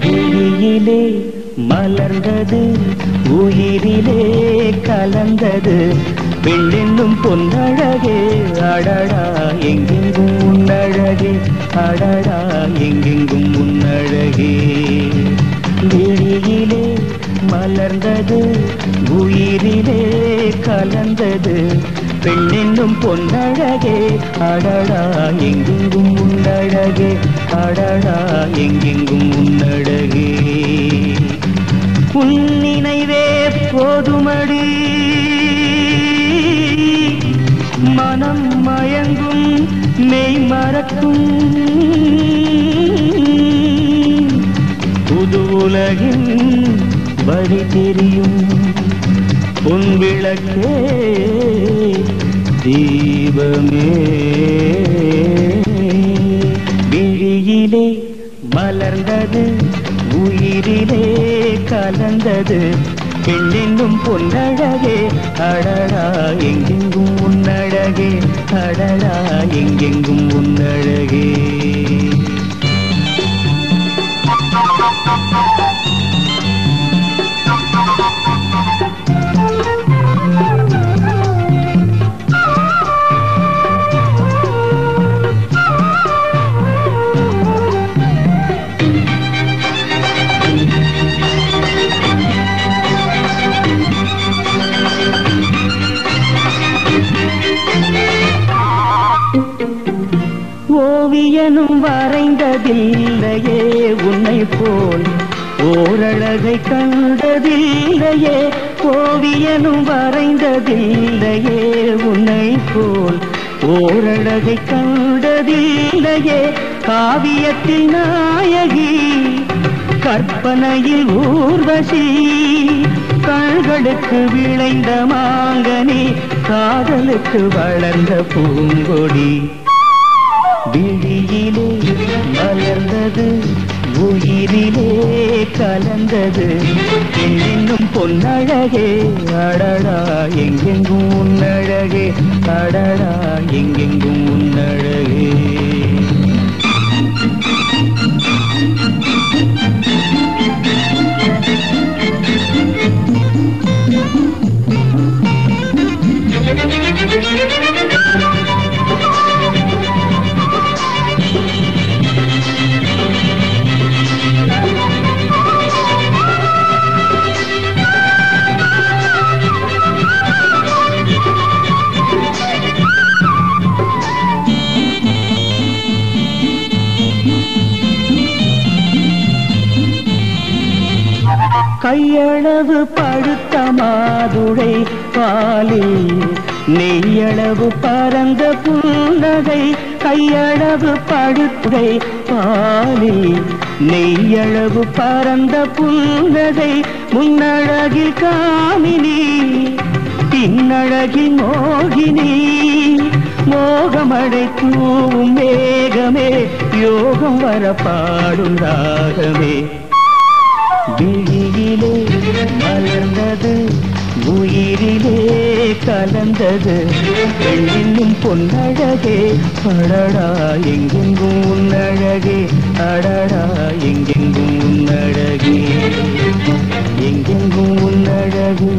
விழியிலே மலர்ந்தது உயிரிலே கலந்தது. பெண்ணென்னும் பொன்னழகே அடடா எங்கெங்கும் உன்னழகே அடடா எங்கெங்கும் உன்னழகே விழியிலே மலர்ந்தது உயிரிலே கலந்தது பெண்ணென்னும் பொன்னழகே அடடா எங்கெங்கும் உன்னழகே அடடா எங்கெங்கும் உன்னழகே உன் மெய் மறக்கும். புது உலகின் வழி தெரியும். பொன் விளக்கே தீபமே. விழியிலே மலர்ந்தது உயிரிலே கலந்தது. பெண்ணெங்கும் பொன்னழகே அடடா எங்கெங்கும் உன்னழகே அடடா. எங்கெங்கும் உன்னழகே. ஓவியனும் வரைந்ததில்லையே உன்னை போல் ஓரழகை கண்டதில்லையே ஓவியனும் வரைந்ததில்லையே உன்னை போல் ஓரழகை கண்டதில்லையே காவியத்தில் நாயகி கற்பனையில் ஊர்வசி கண்களுக்கு விளைந்த மாங்கனி காதலுக்கு வளர்ந்த பூங்கொடி. விழியிலே மலர்ந்தது உயிரிலே கலந்தது. என்னும் பொன்னழகே அடடா எங்கெங்கும் உன்னழகே அடடா எங்கெங்கும் உன்னழகே. கையளவு பழுத்த மாதுளை பாலில் நெய்யளவு பரந்த புன்னகை கையளவு பழுத்துடை பாலில் நெய்யளவு பரந்த புன்னகை முன்னழகில் காமினி பின்னழகில் மோகினி. மோகமடை தூவும் மேகமே யோகம் வர பாடும் ராகமே. விழியிலே மலர்ந்தது உயிரிலே கலந்தது. பெண்ணின் பொன்னழகே அடடா எங்கெங்கும் உன்னழகே அடடா எங்கெங்கும் உன்னழகே. எங்கெங்கும் உன்னழகு